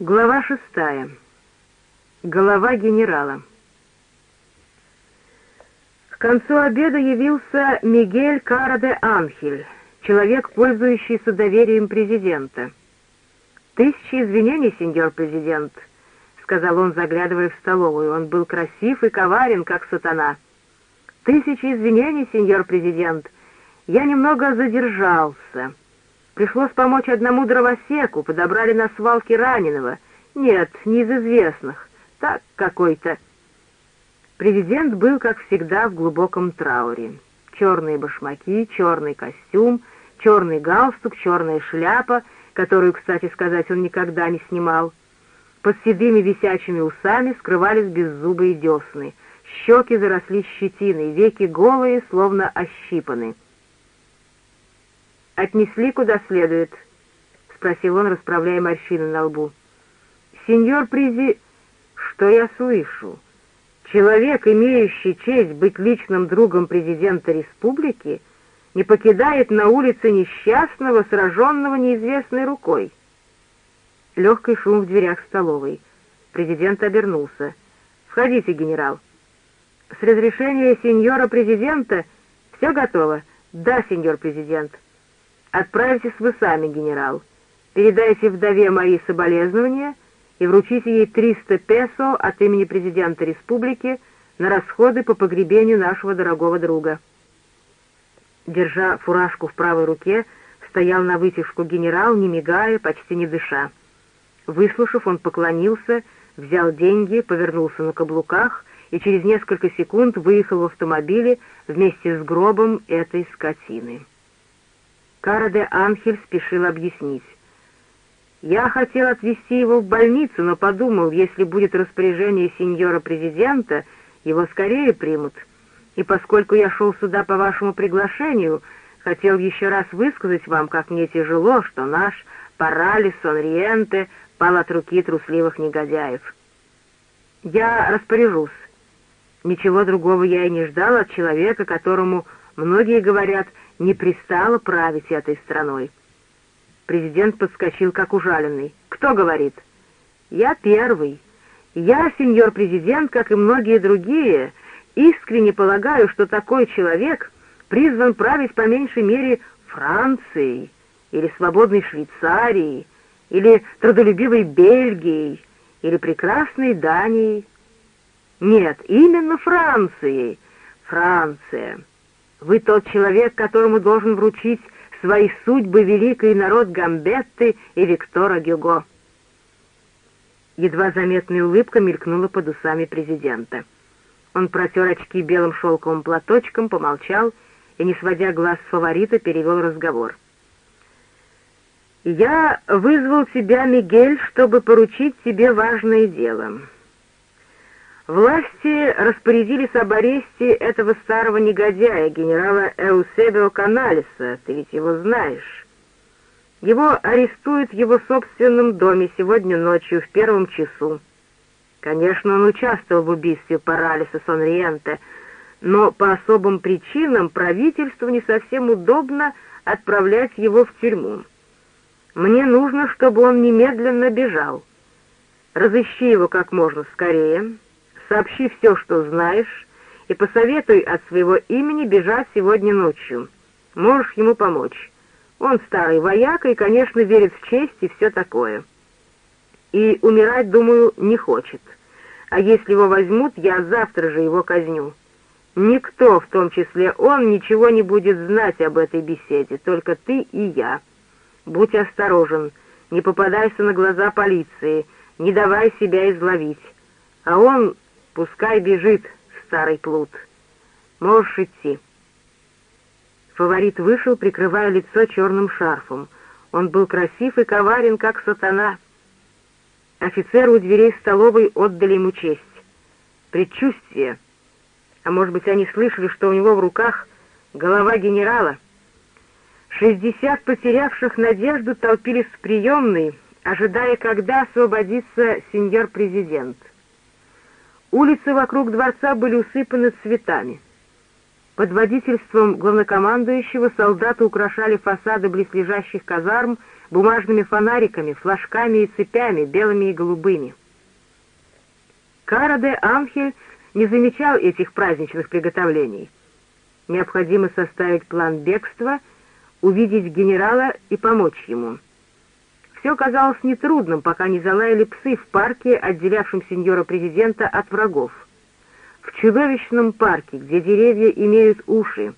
Глава шестая. Голова генерала. К концу обеда явился Мигель Кара де Анхель, человек, пользующийся доверием президента. «Тысячи извинений, сеньор президент», — сказал он, заглядывая в столовую. Он был красив и коварен, как сатана. «Тысячи извинений, сеньор президент. Я немного задержался». Пришлось помочь одному дровосеку, подобрали на свалке раненого. Нет, не из известных. Так какой-то. Президент был, как всегда, в глубоком трауре. Черные башмаки, черный костюм, черный галстук, черная шляпа, которую, кстати сказать, он никогда не снимал. Под седыми висячими усами скрывались беззубые десны. Щеки заросли щетиной, веки голые, словно ощипаны. «Отнесли куда следует?» — спросил он, расправляя морщины на лбу. «Сеньор Призи...» «Что я слышу? Человек, имеющий честь быть личным другом президента республики, не покидает на улице несчастного, сраженного неизвестной рукой». Легкий шум в дверях столовой. Президент обернулся. «Входите, генерал». «С разрешения сеньора президента все готово?» «Да, сеньор президент». Отправьтесь вы сами, генерал. Передайте вдове мои соболезнования и вручите ей 300 песо от имени президента республики на расходы по погребению нашего дорогого друга. Держа фуражку в правой руке, стоял на вытяжку генерал, не мигая, почти не дыша. Выслушав, он поклонился, взял деньги, повернулся на каблуках и через несколько секунд выехал в автомобиле вместе с гробом этой скотины. Кара де Анхель спешил объяснить. «Я хотел отвезти его в больницу, но подумал, если будет распоряжение сеньора президента, его скорее примут. И поскольку я шел сюда по вашему приглашению, хотел еще раз высказать вам, как мне тяжело, что наш паралис Сонриенте пал от руки трусливых негодяев. Я распоряжусь. Ничего другого я и не ждал от человека, которому, многие говорят, — не пристало править этой страной. Президент подскочил, как ужаленный. «Кто говорит?» «Я первый. Я, сеньор президент, как и многие другие, искренне полагаю, что такой человек призван править по меньшей мере Францией или свободной Швейцарией, или трудолюбивой Бельгией, или прекрасной Данией. Нет, именно Францией. Франция. Вы тот человек, которому должен вручить свои судьбы великий народ Гамбетты и Виктора Гюго». Едва заметная улыбка мелькнула под усами президента. Он протер очки белым шелковым платочком, помолчал и, не сводя глаз с фаворита, перевел разговор. «Я вызвал тебя, Мигель, чтобы поручить тебе важное дело». Власти распорядились об аресте этого старого негодяя, генерала Эусебио Каналиса, ты ведь его знаешь. Его арестуют в его собственном доме сегодня ночью в первом часу. Конечно, он участвовал в убийстве Паралиса Сонриенте, но по особым причинам правительству не совсем удобно отправлять его в тюрьму. Мне нужно, чтобы он немедленно бежал. Разыщи его как можно скорее, Сообщи все, что знаешь, и посоветуй от своего имени бежать сегодня ночью. Можешь ему помочь. Он старый вояка и, конечно, верит в честь и все такое. И умирать, думаю, не хочет. А если его возьмут, я завтра же его казню. Никто, в том числе он, ничего не будет знать об этой беседе, только ты и я. Будь осторожен, не попадайся на глаза полиции, не давай себя изловить. А он Пускай бежит, старый плут. Можешь идти. Фаворит вышел, прикрывая лицо черным шарфом. Он был красив и коварен, как сатана. Офицеры у дверей столовой отдали ему честь. Предчувствие. А может быть, они слышали, что у него в руках голова генерала. Шестьдесят потерявших надежду толпились в приемной, ожидая, когда освободится сеньор-президент. Улицы вокруг дворца были усыпаны цветами. Под водительством главнокомандующего солдаты украшали фасады близлежащих казарм бумажными фонариками, флажками и цепями, белыми и голубыми. Кара де Анхель не замечал этих праздничных приготовлений. Необходимо составить план бегства, увидеть генерала и помочь ему. Все казалось нетрудным, пока не залаяли псы в парке, отделявшем сеньора-президента от врагов. В чудовищном парке, где деревья имеют уши,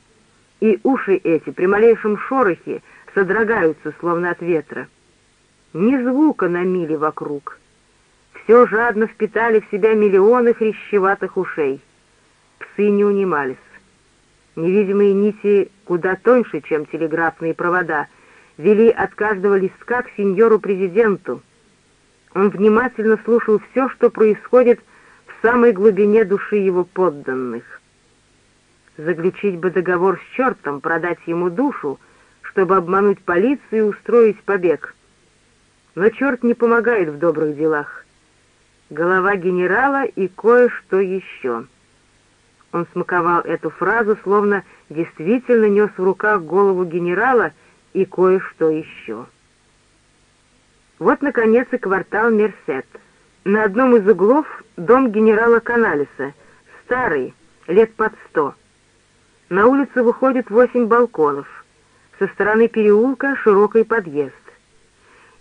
и уши эти при малейшем шорохе содрогаются, словно от ветра. Ни звука на миле вокруг. Все жадно впитали в себя миллионы хрящеватых ушей. Псы не унимались. Невидимые нити куда тоньше, чем телеграфные провода, вели от каждого листка к сеньору-президенту. Он внимательно слушал все, что происходит в самой глубине души его подданных. Заключить бы договор с чертом, продать ему душу, чтобы обмануть полицию и устроить побег. Но черт не помогает в добрых делах. Голова генерала и кое-что еще. Он смаковал эту фразу, словно действительно нес в руках голову генерала и кое-что еще. Вот, наконец, и квартал Мерсет. На одном из углов дом генерала Каналиса, старый, лет под сто. На улицу выходит восемь балконов. Со стороны переулка широкий подъезд.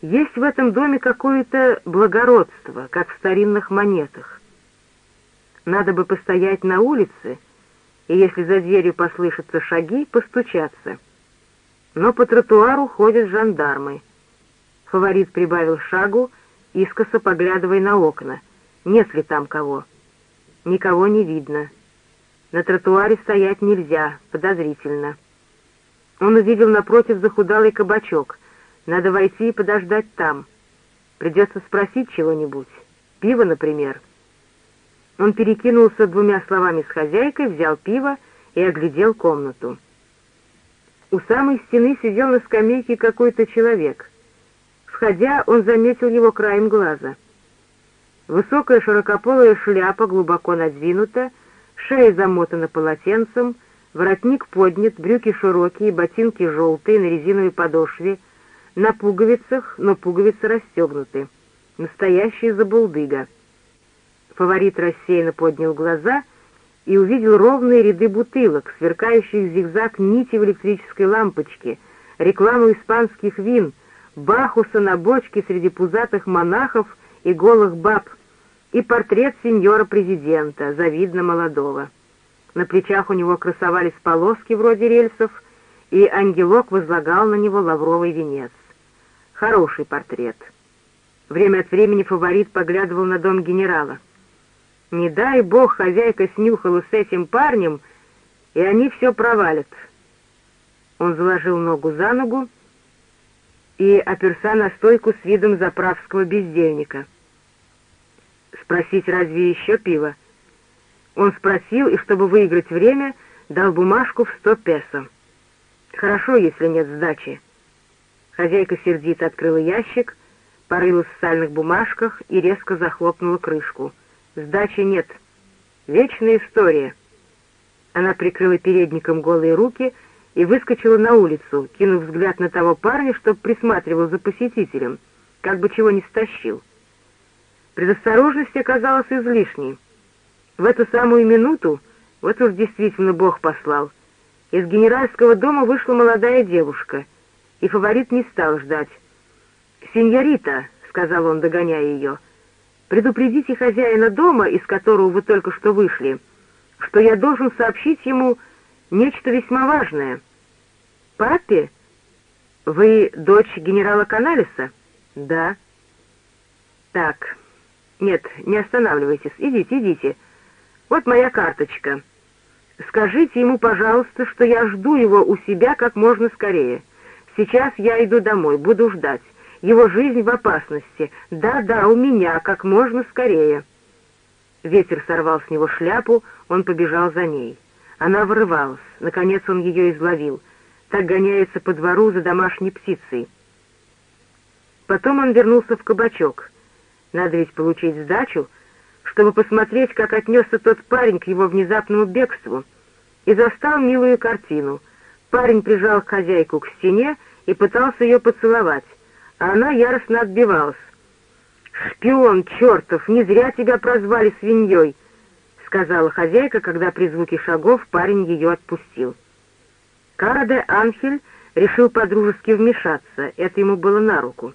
Есть в этом доме какое-то благородство, как в старинных монетах. Надо бы постоять на улице, и если за дверью послышатся шаги, постучаться. Но по тротуару ходят жандармы. Фаворит прибавил шагу, искоса поглядывая на окна. Нет ли там кого? Никого не видно. На тротуаре стоять нельзя, подозрительно. Он увидел напротив захудалый кабачок. Надо войти и подождать там. Придется спросить чего-нибудь. Пиво, например. Он перекинулся двумя словами с хозяйкой, взял пиво и оглядел комнату. У самой стены сидел на скамейке какой-то человек. Входя, он заметил его краем глаза. Высокая широкополая шляпа глубоко надвинута, шея замотана полотенцем, воротник поднят, брюки широкие, ботинки желтые, на резиновой подошве, на пуговицах, но пуговицы расстегнуты. Настоящая забулдыга. Фаворит рассеянно поднял глаза и увидел ровные ряды бутылок, сверкающих зигзаг нити в электрической лампочке, рекламу испанских вин, бахуса на бочке среди пузатых монахов и голых баб, и портрет сеньора-президента, завидно молодого. На плечах у него красовались полоски вроде рельсов, и ангелок возлагал на него лавровый венец. Хороший портрет. Время от времени фаворит поглядывал на дом генерала. Не дай бог хозяйка снюхала с этим парнем, и они все провалят. Он заложил ногу за ногу и оперся на стойку с видом заправского бездельника. Спросить, разве еще пиво? Он спросил, и чтобы выиграть время, дал бумажку в сто песо. Хорошо, если нет сдачи. Хозяйка сердито открыла ящик, порылась в сальных бумажках и резко захлопнула крышку — Сдачи нет. Вечная история. Она прикрыла передником голые руки и выскочила на улицу, кинув взгляд на того парня, что присматривал за посетителем, как бы чего не стащил. Предосторожность оказалась излишней. В эту самую минуту, вот уж действительно Бог послал, из генеральского дома вышла молодая девушка, и фаворит не стал ждать. «Сеньорита», — сказал он, догоняя ее, — Предупредите хозяина дома, из которого вы только что вышли, что я должен сообщить ему нечто весьма важное. Папе? Вы дочь генерала Каналиса? Да. Так. Нет, не останавливайтесь. Идите, идите. Вот моя карточка. Скажите ему, пожалуйста, что я жду его у себя как можно скорее. Сейчас я иду домой, буду ждать. Его жизнь в опасности. Да-да, у меня, как можно скорее. Ветер сорвал с него шляпу, он побежал за ней. Она вырывалась. Наконец он ее изловил. Так гоняется по двору за домашней птицей. Потом он вернулся в кабачок. Надо ведь получить сдачу, чтобы посмотреть, как отнесся тот парень к его внезапному бегству, и застал милую картину. Парень прижал хозяйку к стене и пытался ее поцеловать а она яростно отбивалась. «Шпион чертов, не зря тебя прозвали свиньей», — сказала хозяйка, когда при звуке шагов парень ее отпустил. Караде Анхель решил подружески вмешаться, это ему было на руку.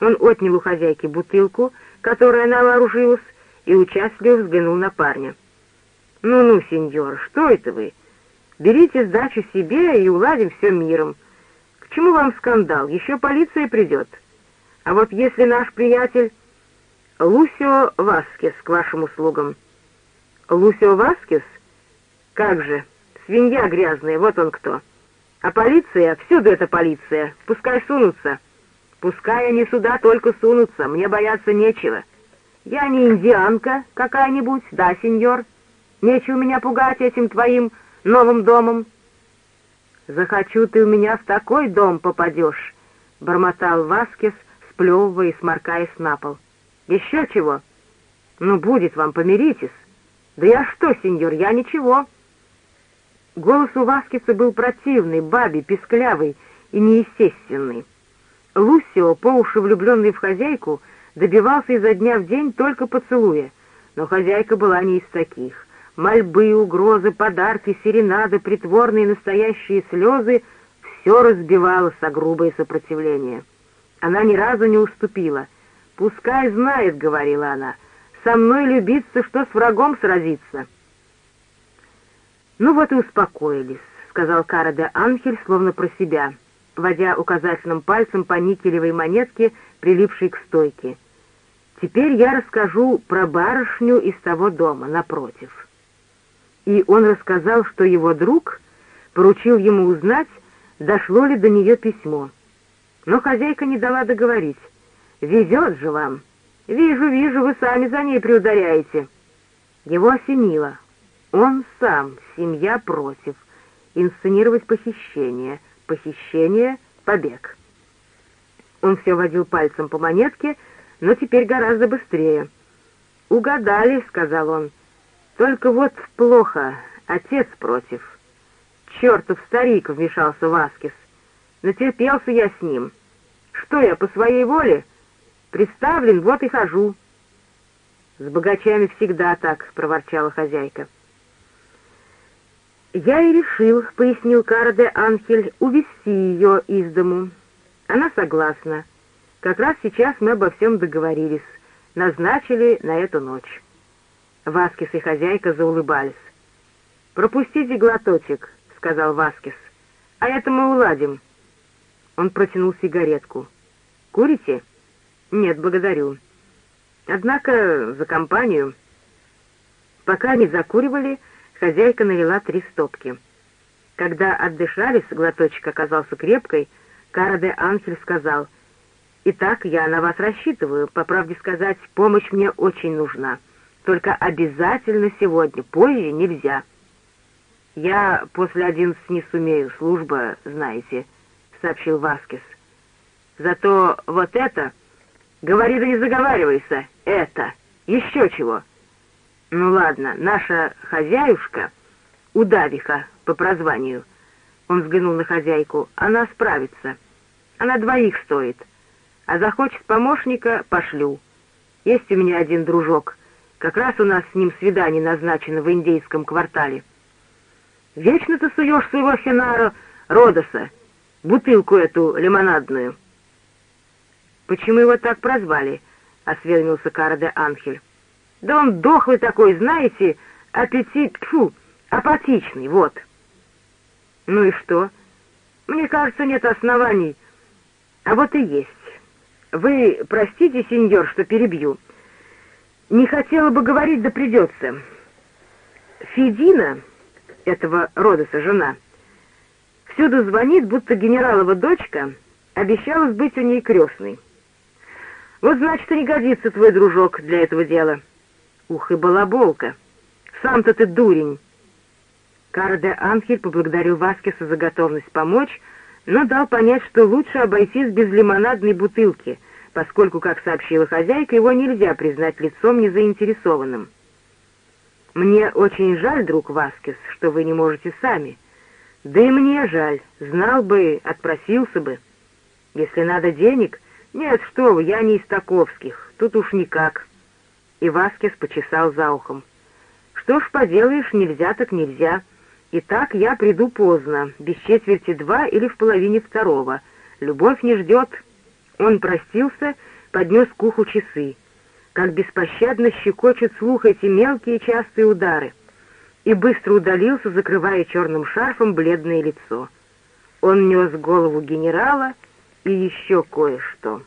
Он отнял у хозяйки бутылку, которой она вооружилась, и участливо взглянул на парня. «Ну-ну, сеньор, что это вы? Берите сдачу себе и уладим все миром. Чему вам скандал? Еще полиция придет. А вот если наш приятель Лусио Васкес к вашим услугам...» «Лусио Васкес? Как же, свинья грязная, вот он кто!» А полиция, всюду это полиция, пускай сунутся. Пускай они сюда только сунутся, мне бояться нечего. Я не индианка какая-нибудь, да, сеньор? Нечего меня пугать этим твоим новым домом. Захочу, ты у меня в такой дом попадешь, — бормотал Васкес, сплевывая и сморкаясь на пол. Еще чего? Ну, будет вам, помиритесь. Да я что, сеньор, я ничего. Голос у Васкиса был противный, бабий, писклявый и неестественный. Лусио, по уши влюбленный в хозяйку, добивался изо дня в день только поцелуя, но хозяйка была не из таких. Мольбы, угрозы, подарки, серенады, притворные настоящие слезы — все разбивалось о грубое сопротивление. Она ни разу не уступила. «Пускай знает», — говорила она, — «со мной любиться, что с врагом сразиться». «Ну вот и успокоились», — сказал Кара де Анхель, словно про себя, водя указательным пальцем по никелевой монетке, прилипшей к стойке. «Теперь я расскажу про барышню из того дома, напротив». И он рассказал, что его друг поручил ему узнать, дошло ли до нее письмо. Но хозяйка не дала договорить. «Везет же вам! Вижу, вижу, вы сами за ней приударяете». Его осенило. Он сам, семья против. Инсценировать похищение. Похищение — побег. Он все водил пальцем по монетке, но теперь гораздо быстрее. «Угадали», — сказал он. «Только вот плохо, отец против». «Чертов старик!» — вмешался Васкис. «Натерпелся я с ним. Что я, по своей воле? Представлен, вот и хожу». «С богачами всегда так», — проворчала хозяйка. «Я и решил», — пояснил Карде Анхель, — «увезти ее из дому». Она согласна. Как раз сейчас мы обо всем договорились. Назначили на эту ночь. Васкис и хозяйка заулыбались. «Пропустите глоточек», — сказал Васкис. «А это мы уладим». Он протянул сигаретку. «Курите?» «Нет, благодарю». Однако за компанию. Пока они закуривали, Хозяйка налила три стопки. Когда отдышались, глоточек оказался крепкой, Кара де сказал, «Итак, я на вас рассчитываю. По правде сказать, помощь мне очень нужна. Только обязательно сегодня, позже нельзя». «Я после одиннадцати не сумею, служба, знаете», — сообщил Васкис. «Зато вот это...» «Говори да не заговаривайся, это... Еще чего!» «Ну ладно, наша хозяюшка, удавиха по прозванию». Он взглянул на хозяйку. «Она справится. Она двоих стоит. А захочет помощника — пошлю. Есть у меня один дружок. Как раз у нас с ним свидание назначено в индейском квартале. Вечно ты суешь своего Хенара Родоса, бутылку эту лимонадную». «Почему его так прозвали?» — осведомился Кара Анхель. Да он дохлый такой, знаете, аппетит, фу, апатичный, вот. Ну и что? Мне кажется, нет оснований. А вот и есть. Вы простите, сеньор, что перебью. Не хотела бы говорить, да придется. Федина, этого Родоса жена, всюду звонит, будто генералова дочка обещалась быть у ней крестной. Вот значит, и не годится твой дружок для этого дела. Ух и балаболка! Сам-то ты дурень!» Кара де Анхель поблагодарил Васкеса за готовность помочь, но дал понять, что лучше обойтись без лимонадной бутылки, поскольку, как сообщила хозяйка, его нельзя признать лицом незаинтересованным. «Мне очень жаль, друг Васкес, что вы не можете сами. Да и мне жаль, знал бы, отпросился бы. Если надо денег, «Нет, что вы, я не из таковских, тут уж никак». И Васкес почесал за ухом. «Что ж поделаешь, нельзя так нельзя. Итак, я приду поздно, без четверти два или в половине второго. Любовь не ждет». Он простился, поднес к уху часы. Как беспощадно щекочет слух эти мелкие частые удары. И быстро удалился, закрывая черным шарфом бледное лицо. Он нес голову генерала и еще кое-что.